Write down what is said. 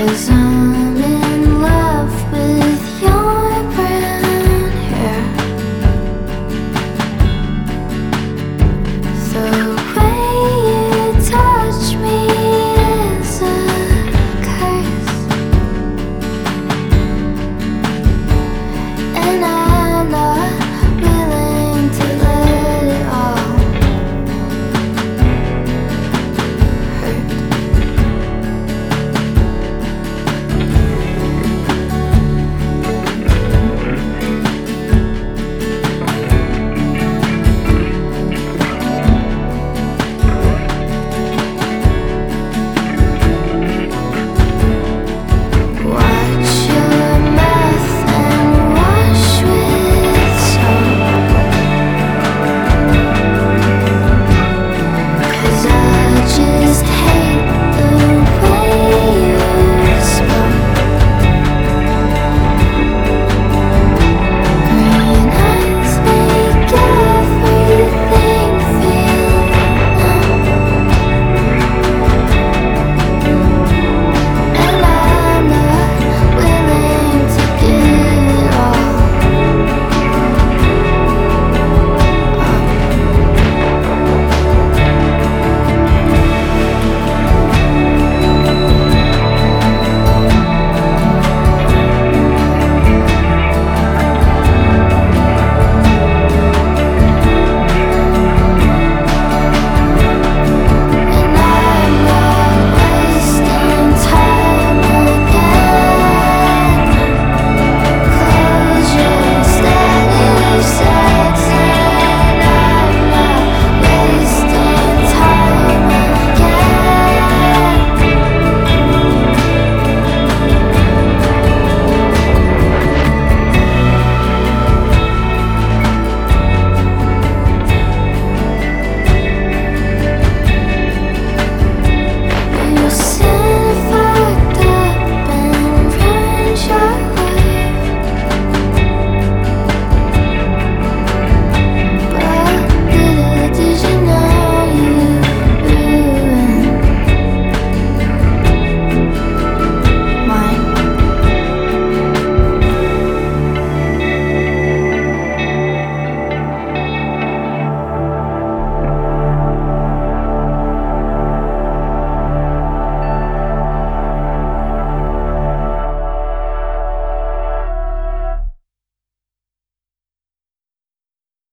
horizon